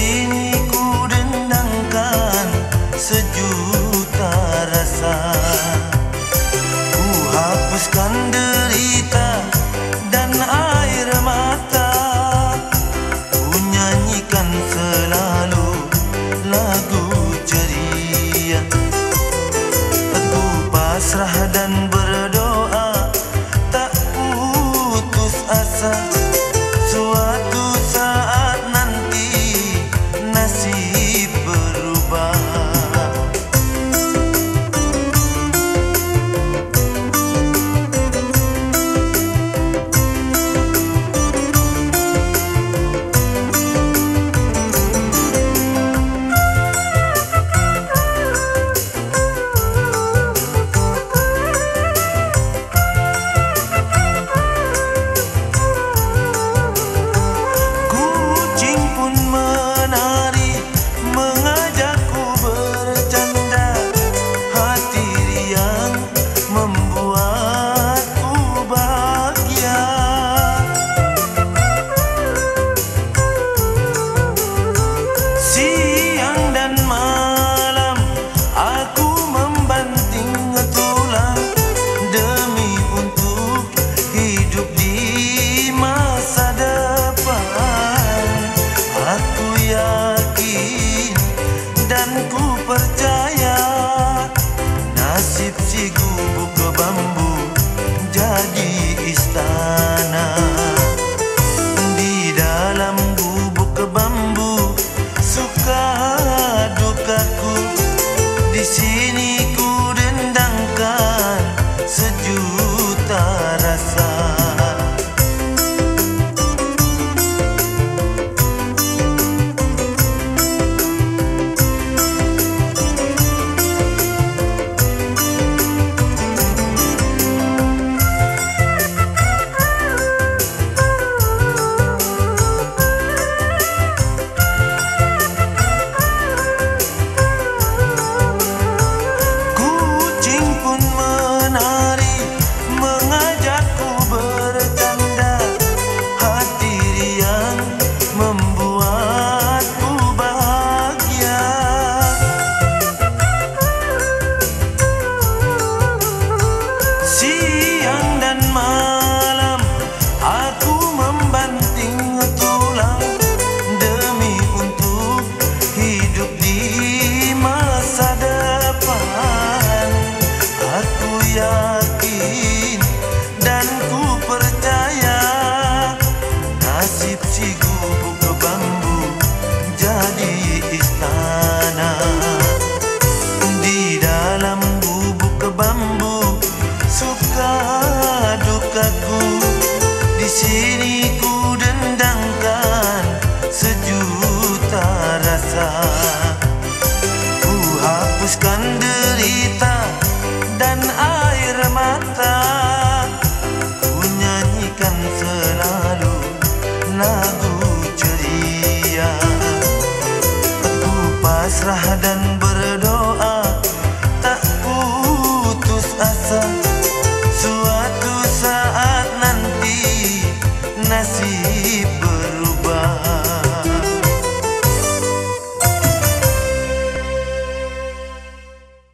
You. tegakku di sini ku Jipsi gubuk kebambu jadi istana. Di dalam gubuk Bambu dan berdoa. Tak putus asa suatu saat nanti nasib